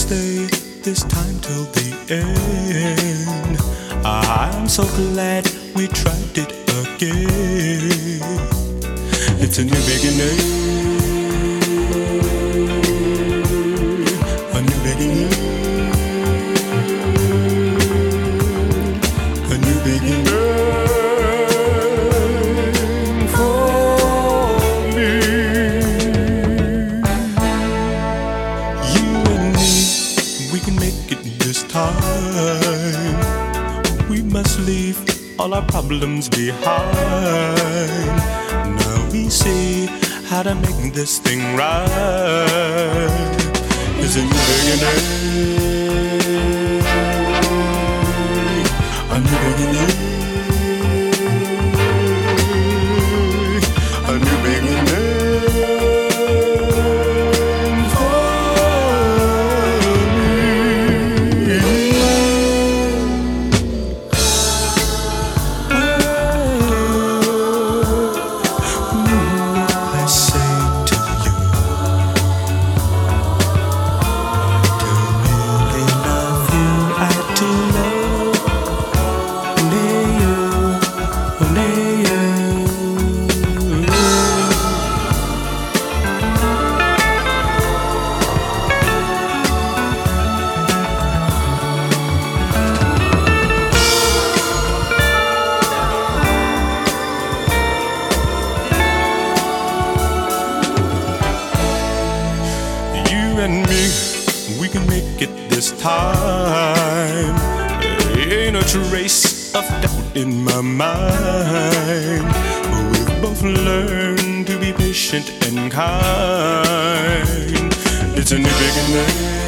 stay this time till the end. I'm so glad we tried it again. It's a new beginning. Leave all our problems behind. Now we see how to make this thing right. It's a new we can make it this time. Ain't a trace of doubt in my mind. We've both learned to be patient and kind. It's a new beginning.